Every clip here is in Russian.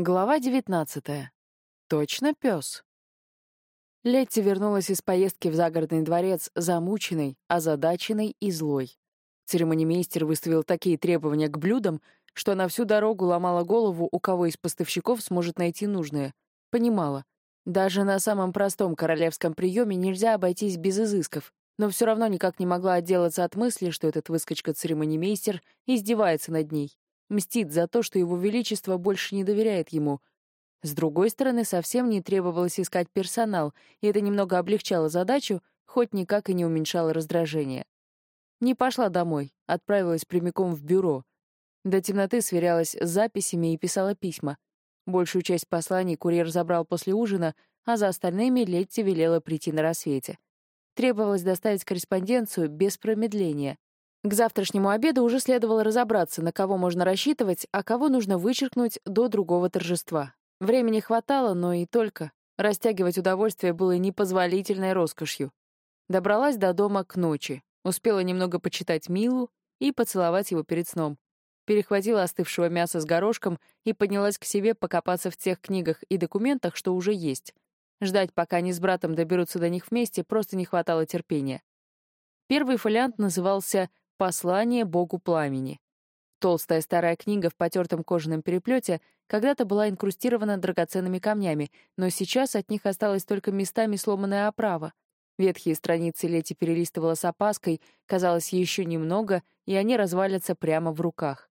Глава девятнадцатая. Точно пес. Летти вернулась из поездки в загородный дворец замученной, озадаченной и злой. Церемонимейстер выставил такие требования к блюдам, что она всю дорогу ломала голову, у кого из поставщиков сможет найти нужное. Понимала. Даже на самом простом королевском приеме нельзя обойтись без изысков, но все равно никак не могла отделаться от мысли, что этот выскочка-церемонимейстер издевается над ней мстит за то, что его величество больше не доверяет ему. С другой стороны, совсем не требовалось искать персонал, и это немного облегчало задачу, хоть никак и не уменьшало раздражение. Не пошла домой, отправилась прямиком в бюро. До темноты сверялась с записями и писала письма. Большую часть посланий курьер забрал после ужина, а за остальными Летти велела прийти на рассвете. Требовалось доставить корреспонденцию без промедления. К завтрашнему обеду уже следовало разобраться, на кого можно рассчитывать, а кого нужно вычеркнуть до другого торжества. Времени хватало, но и только. Растягивать удовольствие было непозволительной роскошью. Добралась до дома к ночи, успела немного почитать Милу и поцеловать его перед сном. Перехватила остывшего мяса с горошком и поднялась к себе покопаться в тех книгах и документах, что уже есть. Ждать, пока они с братом доберутся до них вместе, просто не хватало терпения. Первый фолиант назывался «Послание Богу пламени». Толстая старая книга в потертом кожаном переплете когда-то была инкрустирована драгоценными камнями, но сейчас от них осталась только местами сломанная оправа. Ветхие страницы Лети перелистывала с опаской, казалось, еще немного, и они развалятся прямо в руках.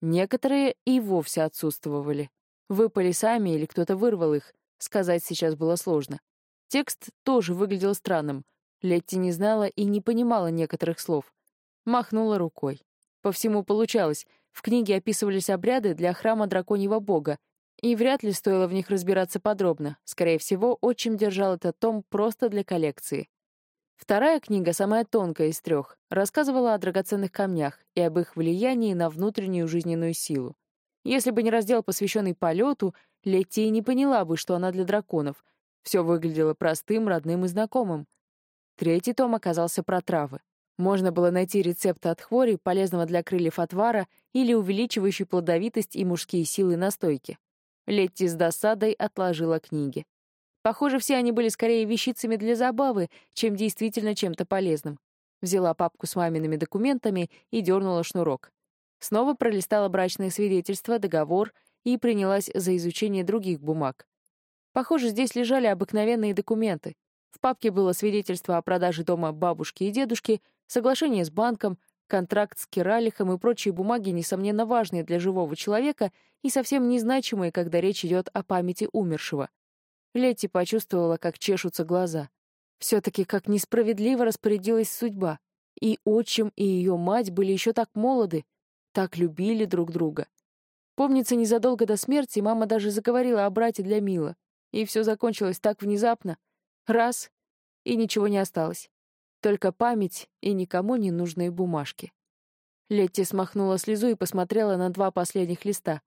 Некоторые и вовсе отсутствовали. Выпали сами или кто-то вырвал их, сказать сейчас было сложно. Текст тоже выглядел странным. Летти не знала и не понимала некоторых слов. Махнула рукой. По всему получалось. В книге описывались обряды для храма драконьего бога, и вряд ли стоило в них разбираться подробно. Скорее всего, отчим держал этот том просто для коллекции. Вторая книга, самая тонкая из трех, рассказывала о драгоценных камнях и об их влиянии на внутреннюю жизненную силу. Если бы не раздел, посвященный полету, Летти не поняла бы, что она для драконов. Все выглядело простым, родным и знакомым. Третий том оказался про травы. Можно было найти рецепт от хвори, полезного для крыльев отвара или увеличивающий плодовитость и мужские силы настойки. Летти с досадой отложила книги. Похоже, все они были скорее вещицами для забавы, чем действительно чем-то полезным. Взяла папку с мамиными документами и дернула шнурок. Снова пролистала брачное свидетельство, договор и принялась за изучение других бумаг. Похоже, здесь лежали обыкновенные документы. В папке было свидетельство о продаже дома бабушки и дедушки, соглашение с банком, контракт с Киралихом и прочие бумаги, несомненно, важные для живого человека и совсем незначимые, когда речь идет о памяти умершего. Летти почувствовала, как чешутся глаза. Все-таки как несправедливо распорядилась судьба. И отчим, и ее мать были еще так молоды, так любили друг друга. Помнится, незадолго до смерти мама даже заговорила о брате для Мила. И все закончилось так внезапно. Раз — и ничего не осталось. Только память и никому не нужные бумажки. Летти смахнула слезу и посмотрела на два последних листа.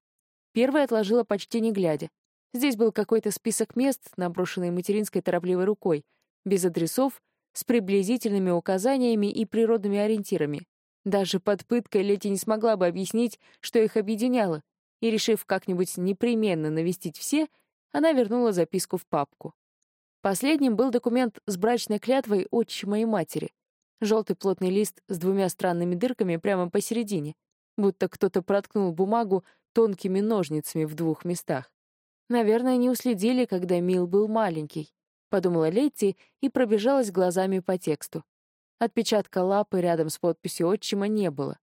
Первый отложила почти не глядя. Здесь был какой-то список мест, наброшенный материнской торопливой рукой, без адресов, с приблизительными указаниями и природными ориентирами. Даже под пыткой Летти не смогла бы объяснить, что их объединяло, и, решив как-нибудь непременно навестить все, она вернула записку в папку. Последним был документ с брачной клятвой отчима и матери. Желтый плотный лист с двумя странными дырками прямо посередине, будто кто-то проткнул бумагу тонкими ножницами в двух местах. Наверное, не уследили, когда Мил был маленький, подумала Летти и пробежалась глазами по тексту. Отпечатка лапы рядом с подписью отчима не было.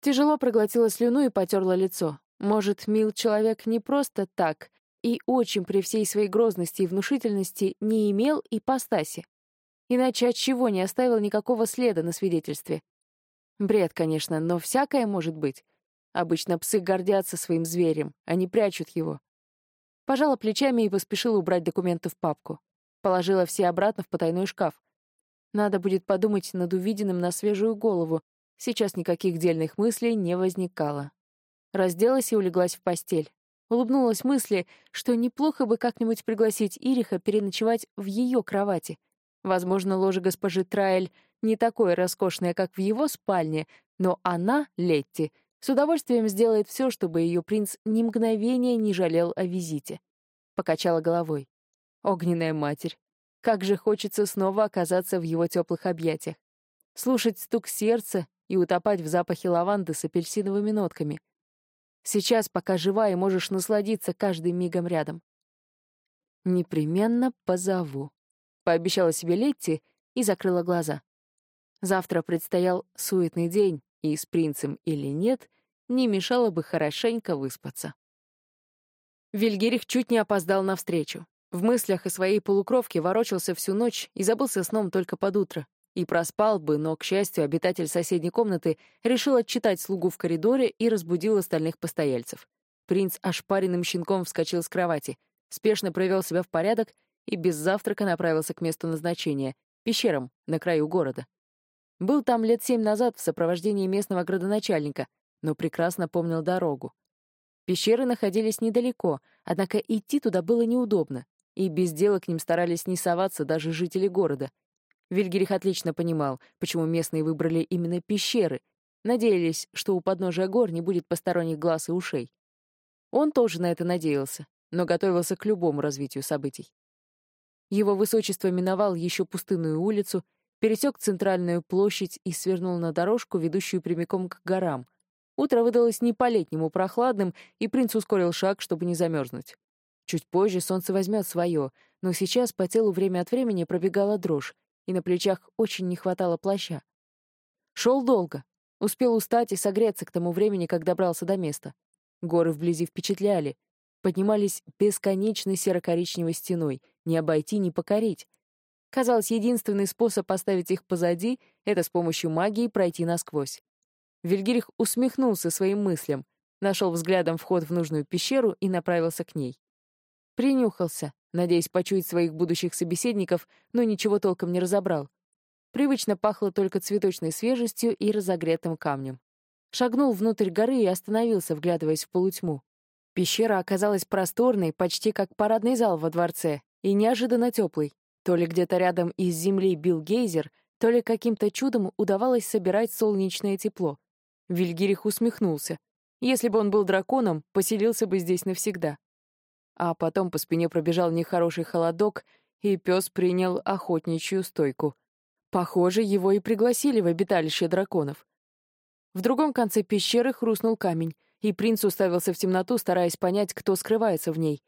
Тяжело проглотила слюну и потерла лицо. Может, Мил человек не просто так, и очень при всей своей грозности и внушительности не имел ипостаси. Иначе от чего не оставил никакого следа на свидетельстве? Бред, конечно, но всякое может быть. Обычно псы гордятся своим зверем, а не прячут его. Пожала плечами и поспешила убрать документы в папку. Положила все обратно в потайной шкаф. Надо будет подумать над увиденным на свежую голову. Сейчас никаких дельных мыслей не возникало. Разделась и улеглась в постель. Улыбнулась мысли, что неплохо бы как-нибудь пригласить Ириха переночевать в ее кровати. Возможно, ложе госпожи Траэль не такое роскошное, как в его спальне, но она, Летти, С удовольствием сделает все, чтобы ее принц ни мгновения не жалел о визите. Покачала головой. Огненная матерь. Как же хочется снова оказаться в его теплых объятиях. Слушать стук сердца и утопать в запахе лаванды с апельсиновыми нотками. Сейчас, пока жива, и можешь насладиться каждым мигом рядом. «Непременно позову», — пообещала себе Летти и закрыла глаза. Завтра предстоял суетный день, и с принцем или нет, не мешало бы хорошенько выспаться. Вильгерих чуть не опоздал на встречу. В мыслях о своей полукровке ворочался всю ночь и забылся сном только под утро. И проспал бы, но, к счастью, обитатель соседней комнаты решил отчитать слугу в коридоре и разбудил остальных постояльцев. Принц ошпаренным щенком вскочил с кровати, спешно провел себя в порядок и без завтрака направился к месту назначения — пещерам на краю города. Был там лет семь назад в сопровождении местного градоначальника, но прекрасно помнил дорогу. Пещеры находились недалеко, однако идти туда было неудобно, и без дела к ним старались не соваться даже жители города — Вильгерих отлично понимал, почему местные выбрали именно пещеры, надеялись, что у подножия гор не будет посторонних глаз и ушей. Он тоже на это надеялся, но готовился к любому развитию событий. Его высочество миновал еще пустынную улицу, пересек центральную площадь и свернул на дорожку, ведущую прямиком к горам. Утро выдалось не по-летнему прохладным, и принц ускорил шаг, чтобы не замерзнуть. Чуть позже солнце возьмет свое, но сейчас по телу время от времени пробегала дрожь, и на плечах очень не хватало плаща. Шел долго, успел устать и согреться к тому времени, как добрался до места. Горы вблизи впечатляли, поднимались бесконечной серо-коричневой стеной, не обойти, не покорить. Казалось, единственный способ оставить их позади — это с помощью магии пройти насквозь. Вильгирих усмехнулся своим мыслям, нашел взглядом вход в нужную пещеру и направился к ней. Принюхался, надеясь почуять своих будущих собеседников, но ничего толком не разобрал. Привычно пахло только цветочной свежестью и разогретым камнем. Шагнул внутрь горы и остановился, вглядываясь в полутьму. Пещера оказалась просторной, почти как парадный зал во дворце, и неожиданно теплой. То ли где-то рядом из земли бил гейзер, то ли каким-то чудом удавалось собирать солнечное тепло. Вильгирих усмехнулся. Если бы он был драконом, поселился бы здесь навсегда. А потом по спине пробежал нехороший холодок, и пес принял охотничью стойку. Похоже, его и пригласили в обиталище драконов. В другом конце пещеры хрустнул камень, и принц уставился в темноту, стараясь понять, кто скрывается в ней.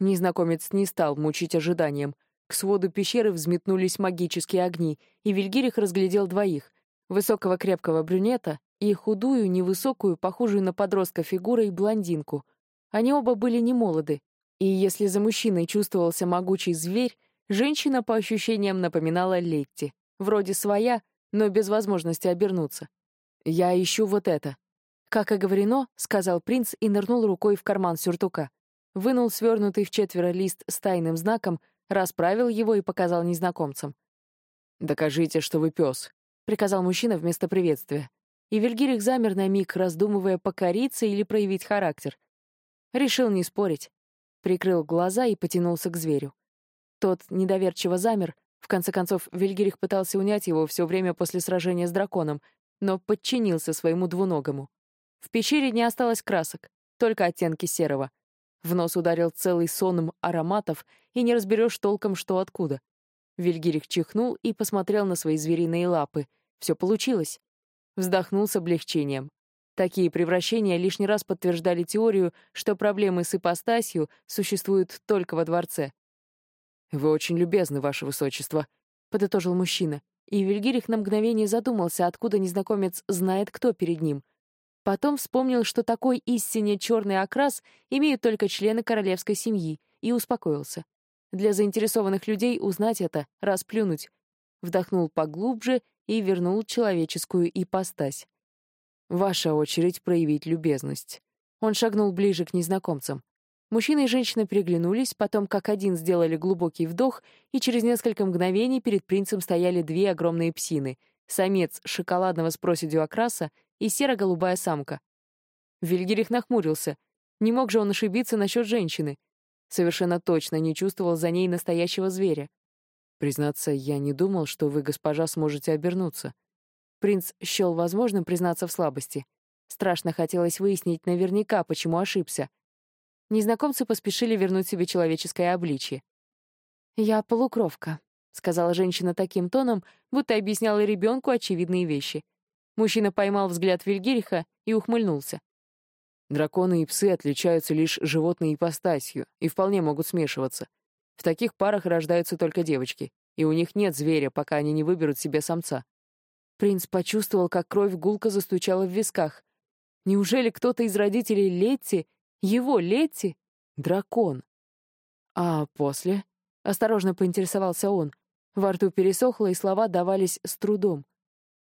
Незнакомец не стал мучить ожиданием. К своду пещеры взметнулись магические огни, и Вильгирих разглядел двоих — высокого крепкого брюнета и худую, невысокую, похожую на подростка фигурой блондинку. Они оба были немолоды, и если за мужчиной чувствовался могучий зверь, женщина по ощущениям напоминала Летти. Вроде своя, но без возможности обернуться. «Я ищу вот это». «Как и говорено», — сказал принц и нырнул рукой в карман сюртука. Вынул свернутый в четверо лист с тайным знаком, расправил его и показал незнакомцам. «Докажите, что вы пес», — приказал мужчина вместо приветствия. И Вильгирих замер на миг, раздумывая, покориться или проявить характер. Решил не спорить прикрыл глаза и потянулся к зверю. Тот недоверчиво замер, в конце концов, Вильгерих пытался унять его все время после сражения с драконом, но подчинился своему двуногому. В пещере не осталось красок, только оттенки серого. В нос ударил целый соном ароматов, и не разберешь толком, что откуда. Вильгирих чихнул и посмотрел на свои звериные лапы. Все получилось. Вздохнул с облегчением. Такие превращения лишний раз подтверждали теорию, что проблемы с ипостасью существуют только во дворце. «Вы очень любезны, ваше высочество», — подытожил мужчина. И Вильгирих на мгновение задумался, откуда незнакомец знает, кто перед ним. Потом вспомнил, что такой истинно черный окрас имеют только члены королевской семьи, и успокоился. Для заинтересованных людей узнать это — расплюнуть. Вдохнул поглубже и вернул человеческую ипостась. Ваша очередь проявить любезность. Он шагнул ближе к незнакомцам. Мужчина и женщина переглянулись, потом как один сделали глубокий вдох, и через несколько мгновений перед принцем стояли две огромные псины — самец шоколадного с проседью окраса и серо-голубая самка. Вильгерих нахмурился. Не мог же он ошибиться насчет женщины. Совершенно точно не чувствовал за ней настоящего зверя. «Признаться, я не думал, что вы, госпожа, сможете обернуться», Принц счел возможным признаться в слабости. Страшно хотелось выяснить наверняка, почему ошибся. Незнакомцы поспешили вернуть себе человеческое обличье. «Я полукровка», — сказала женщина таким тоном, будто объясняла ребенку очевидные вещи. Мужчина поймал взгляд Вильгириха и ухмыльнулся. Драконы и псы отличаются лишь животной ипостасью и вполне могут смешиваться. В таких парах рождаются только девочки, и у них нет зверя, пока они не выберут себе самца. Принц почувствовал, как кровь гулко застучала в висках. Неужели кто-то из родителей Летти, его Летти, дракон? А после? Осторожно поинтересовался он. Во рту пересохло, и слова давались с трудом.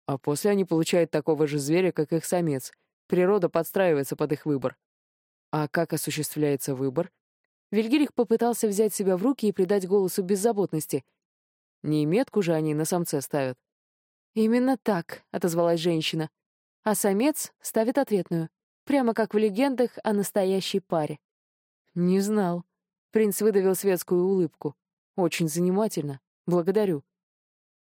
А после они получают такого же зверя, как их самец. Природа подстраивается под их выбор. А как осуществляется выбор? Вильгирих попытался взять себя в руки и придать голосу беззаботности. Не метку же они на самце ставят. «Именно так», — отозвалась женщина. А самец ставит ответную, прямо как в легендах о настоящей паре. «Не знал». Принц выдавил светскую улыбку. «Очень занимательно. Благодарю.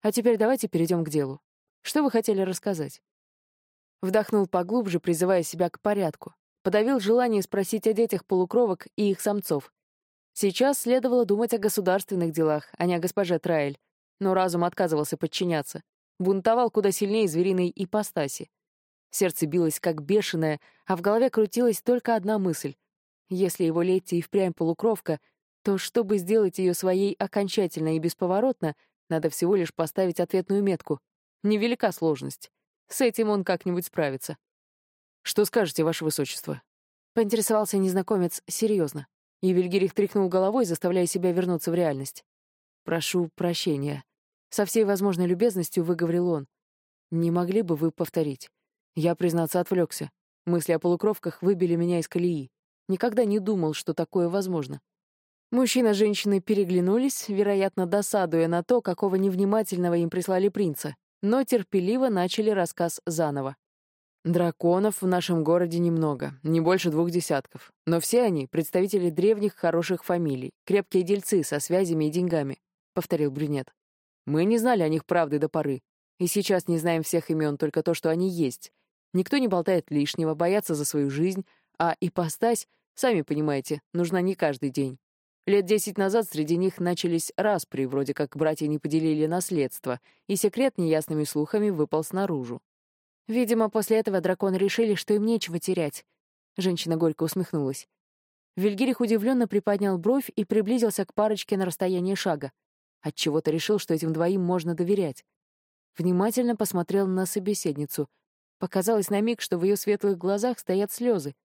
А теперь давайте перейдем к делу. Что вы хотели рассказать?» Вдохнул поглубже, призывая себя к порядку. Подавил желание спросить о детях полукровок и их самцов. Сейчас следовало думать о государственных делах, а не о госпоже Траэль. Но разум отказывался подчиняться. Бунтовал куда сильнее звериной ипостаси. Сердце билось как бешеное, а в голове крутилась только одна мысль. Если его Летти и впрямь полукровка, то чтобы сделать ее своей окончательно и бесповоротно, надо всего лишь поставить ответную метку. Невелика сложность. С этим он как-нибудь справится. «Что скажете, Ваше Высочество?» Поинтересовался незнакомец серьезно. И Вильгерих тряхнул головой, заставляя себя вернуться в реальность. «Прошу прощения». Со всей возможной любезностью выговорил он. «Не могли бы вы повторить? Я, признаться, отвлекся. Мысли о полукровках выбили меня из колеи. Никогда не думал, что такое возможно». Мужчина с женщиной переглянулись, вероятно, досадуя на то, какого невнимательного им прислали принца, но терпеливо начали рассказ заново. Драконов в нашем городе немного, не больше двух десятков. Но все они — представители древних хороших фамилий, крепкие дельцы со связями и деньгами, — повторил брюнет. Мы не знали о них правды до поры. И сейчас не знаем всех имен, только то, что они есть. Никто не болтает лишнего, боятся за свою жизнь, а ипостась, сами понимаете, нужна не каждый день. Лет десять назад среди них начались распри, вроде как братья не поделили наследство, и секрет неясными слухами выпал снаружи. Видимо, после этого драконы решили, что им нечего терять. Женщина горько усмехнулась. Вильгирих удивленно приподнял бровь и приблизился к парочке на расстояние шага. Отчего-то решил, что этим двоим можно доверять. Внимательно посмотрел на собеседницу. Показалось на миг, что в ее светлых глазах стоят слезы.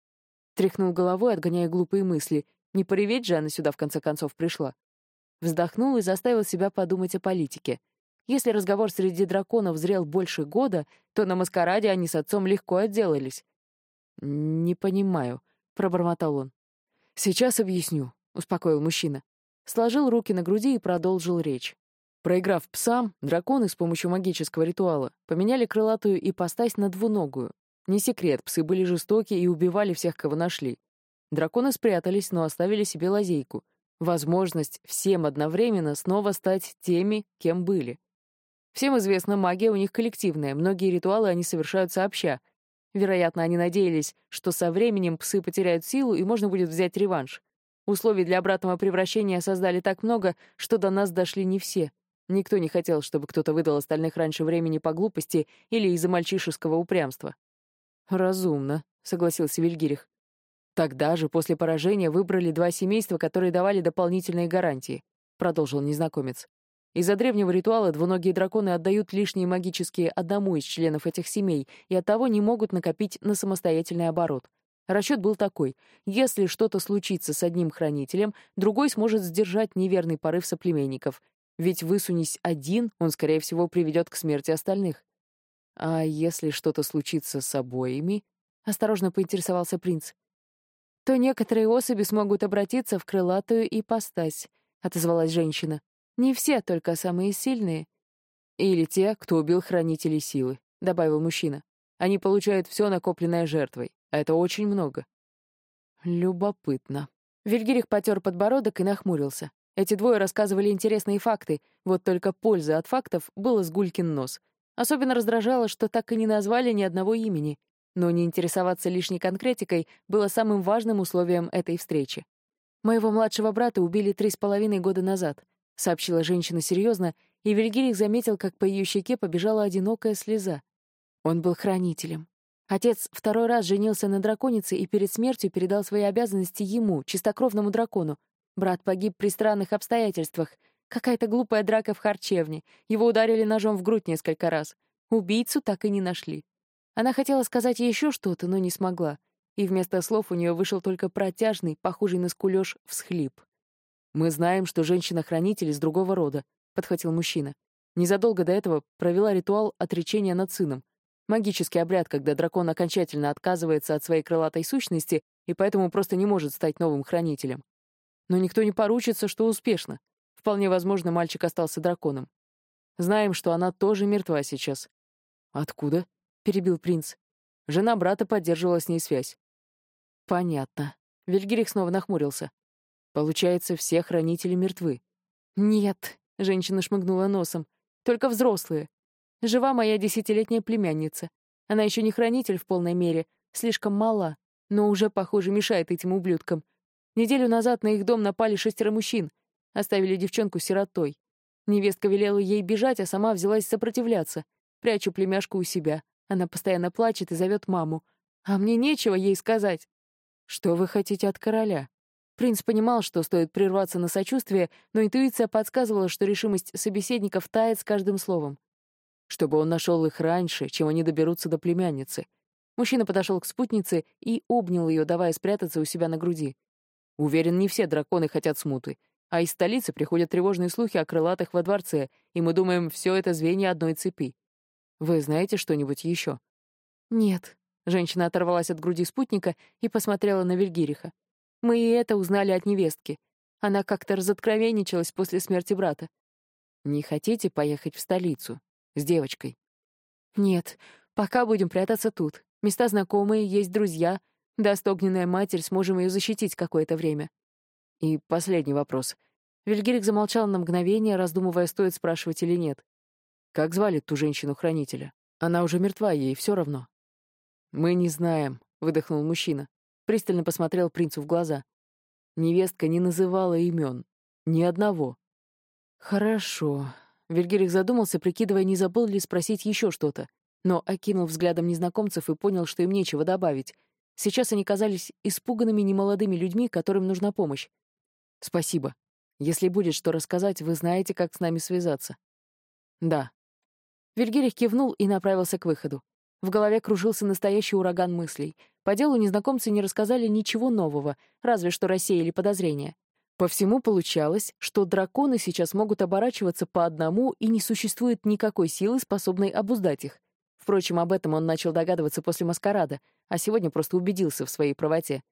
Тряхнул головой, отгоняя глупые мысли, не пореветь же она сюда в конце концов пришла. Вздохнул и заставил себя подумать о политике. Если разговор среди драконов зрел больше года, то на маскараде они с отцом легко отделались. «Не понимаю», — пробормотал он. «Сейчас объясню», — успокоил мужчина. Сложил руки на груди и продолжил речь. Проиграв псам, драконы с помощью магического ритуала поменяли крылатую ипостась на двуногую. Не секрет, псы были жестоки и убивали всех, кого нашли. Драконы спрятались, но оставили себе лазейку. Возможность всем одновременно снова стать теми, кем были. Всем известно, магия у них коллективная, многие ритуалы они совершают сообща. Вероятно, они надеялись, что со временем псы потеряют силу и можно будет взять реванш. Условий для обратного превращения создали так много, что до нас дошли не все. Никто не хотел, чтобы кто-то выдал остальных раньше времени по глупости или из-за мальчишеского упрямства. «Разумно», — согласился Вильгирих. Тогда же, после поражения, выбрали два семейства, которые давали дополнительные гарантии, продолжил незнакомец. Из-за древнего ритуала двуногие драконы отдают лишние магические одному из членов этих семей и оттого не могут накопить на самостоятельный оборот. Расчет был такой. Если что-то случится с одним хранителем, другой сможет сдержать неверный порыв соплеменников. Ведь высунись один, он, скорее всего, приведет к смерти остальных. А если что-то случится с обоими? Осторожно поинтересовался принц то некоторые особи смогут обратиться в крылатую ипостась», — отозвалась женщина. «Не все, только самые сильные». «Или те, кто убил хранителей силы», — добавил мужчина. «Они получают все накопленное жертвой, это очень много». «Любопытно». Вильгирих потер подбородок и нахмурился. Эти двое рассказывали интересные факты, вот только пользы от фактов было с гулькин нос. Особенно раздражало, что так и не назвали ни одного имени. но не интересоваться лишней конкретикой было самым важным условием этой встречи. «Моего младшего брата убили три с половиной года назад», — сообщила женщина серьезно, и Вильгирих заметил, как по ее щеке побежала одинокая слеза. Он был хранителем. Отец второй раз женился на драконице и перед смертью передал свои обязанности ему, чистокровному дракону. Брат погиб при странных обстоятельствах. Какая-то глупая драка в харчевне. Его ударили ножом в грудь несколько раз. Убийцу так и не нашли. Она хотела сказать еще что-то, но не смогла. И вместо слов у нее вышел только протяжный, похожий на скулёж, всхлип. «Мы знаем, что женщина-хранитель из другого рода», — подхватил мужчина. Незадолго до этого провела ритуал отречения над сыном. Магический обряд, когда дракон окончательно отказывается от своей крылатой сущности и поэтому просто не может стать новым хранителем. Но никто не поручится, что успешно. Вполне возможно, мальчик остался драконом. Знаем, что она тоже мертва сейчас. «Откуда?» — перебил принц. Жена брата поддерживала с ней связь. «Понятно». Вильгирих снова нахмурился. «Получается, все хранители мертвы». «Нет», — женщина шмыгнула носом, — «только взрослые. Жива моя десятилетняя племянница. Она еще не хранитель в полной мере, слишком мала, но уже, похоже, мешает этим ублюдкам. Неделю назад на их дом напали шестеро мужчин, оставили девчонку сиротой. Невестка велела ей бежать, а сама взялась сопротивляться. Прячу племяшку у себя. Она постоянно плачет и зовет маму. А мне нечего ей сказать. Что вы хотите от короля? Принц понимал, что стоит прерваться на сочувствие, но интуиция подсказывала, что решимость собеседников тает с каждым словом чтобы он нашел их раньше, чем они доберутся до племянницы. Мужчина подошел к спутнице и обнял ее, давая спрятаться у себя на груди. Уверен, не все драконы хотят смуты. А из столицы приходят тревожные слухи о крылатых во дворце, и мы думаем, все это звенья одной цепи. Вы знаете что-нибудь еще? Нет. Женщина оторвалась от груди спутника и посмотрела на Вильгириха. Мы и это узнали от невестки. Она как-то разоткровенничалась после смерти брата. Не хотите поехать в столицу? С девочкой. Нет, пока будем прятаться тут. Места знакомые, есть друзья. Даст огненная матерь, сможем ее защитить какое-то время. И последний вопрос. Вильгерик замолчал на мгновение, раздумывая, стоит спрашивать или нет. Как звали ту женщину-хранителя? Она уже мертва, ей все равно. Мы не знаем, выдохнул мужчина. Пристально посмотрел принцу в глаза. Невестка не называла имен. Ни одного. Хорошо, Вильгерих задумался, прикидывая, не забыл ли спросить еще что-то, но окинул взглядом незнакомцев и понял, что им нечего добавить. Сейчас они казались испуганными немолодыми людьми, которым нужна помощь. «Спасибо. Если будет что рассказать, вы знаете, как с нами связаться». «Да». Вильгерих кивнул и направился к выходу. В голове кружился настоящий ураган мыслей. По делу незнакомцы не рассказали ничего нового, разве что рассеяли подозрения. По всему получалось, что драконы сейчас могут оборачиваться по одному, и не существует никакой силы, способной обуздать их. Впрочем, об этом он начал догадываться после маскарада, а сегодня просто убедился в своей правоте.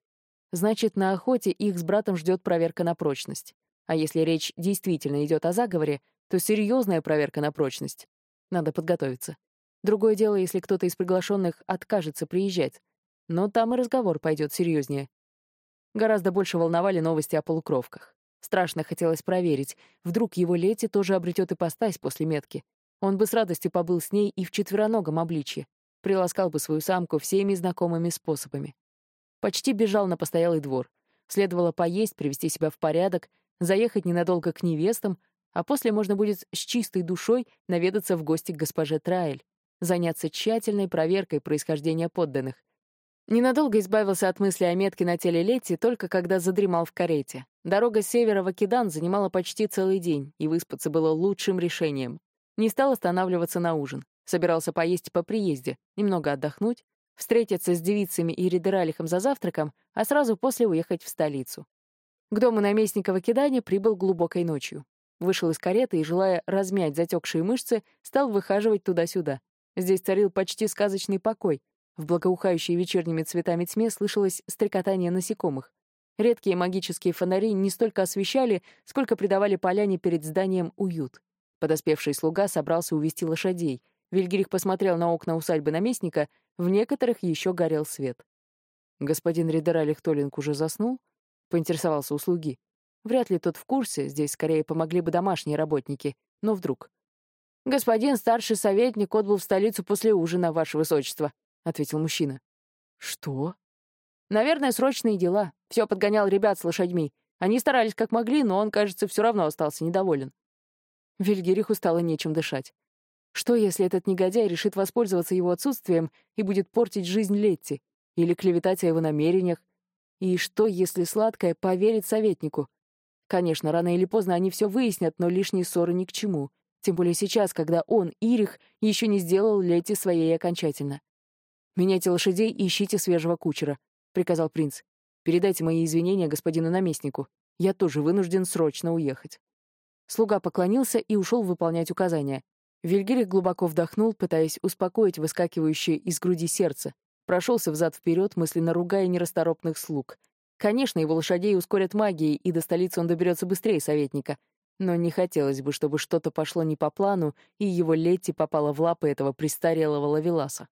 Значит, на охоте их с братом ждет проверка на прочность. А если речь действительно идет о заговоре, то серьезная проверка на прочность. Надо подготовиться. Другое дело, если кто-то из приглашенных откажется приезжать. Но там и разговор пойдет серьезнее. Гораздо больше волновали новости о полукровках. Страшно хотелось проверить, вдруг его Лети тоже обретет ипостась после метки. Он бы с радостью побыл с ней и в четвероногом обличье, приласкал бы свою самку всеми знакомыми способами. Почти бежал на постоялый двор. Следовало поесть, привести себя в порядок, заехать ненадолго к невестам, а после можно будет с чистой душой наведаться в гости к госпоже Траэль, заняться тщательной проверкой происхождения подданных, Ненадолго избавился от мысли о метке на теле Лети только когда задремал в карете. Дорога с севера в Акидан занимала почти целый день, и выспаться было лучшим решением. Не стал останавливаться на ужин. Собирался поесть по приезде, немного отдохнуть, встретиться с девицами и Ридералихом за завтраком, а сразу после уехать в столицу. К дому наместника в Акидане прибыл глубокой ночью. Вышел из кареты и, желая размять затекшие мышцы, стал выхаживать туда-сюда. Здесь царил почти сказочный покой, в благоухающей вечерними цветами тьме слышалось стрекотание насекомых. Редкие магические фонари не столько освещали, сколько придавали поляне перед зданием уют. Подоспевший слуга собрался увести лошадей. Вильгерих посмотрел на окна усадьбы наместника, в некоторых еще горел свет. «Господин Ридералих Толлинг уже заснул?» — поинтересовался у слуги. Вряд ли тот в курсе, здесь скорее помогли бы домашние работники, но вдруг. «Господин старший советник отбыл в столицу после ужина, ваше высочество», — ответил мужчина. Что? Наверное, срочные дела. Все подгонял ребят с лошадьми. Они старались как могли, но он, кажется, все равно остался недоволен. Вильгериху стало нечем дышать. Что, если этот негодяй решит воспользоваться его отсутствием и будет портить жизнь Летти? Или клеветать о его намерениях? И что, если сладкая поверит советнику? Конечно, рано или поздно они все выяснят, но лишние ссоры ни к чему. Тем более сейчас, когда он, Ирих, еще не сделал Летти своей окончательно. «Меняйте лошадей и ищите свежего кучера», — приказал принц. «Передайте мои извинения господину наместнику. Я тоже вынужден срочно уехать». Слуга поклонился и ушел выполнять указания. Вильгерих глубоко вдохнул, пытаясь успокоить выскакивающее из груди сердце. Прошелся взад-вперед, мысленно ругая нерасторопных слуг. Конечно, его лошадей ускорят магией, и до столицы он доберется быстрее советника. Но не хотелось бы, чтобы что-то пошло не по плану, и его Летти попала в лапы этого престарелого лавеласа.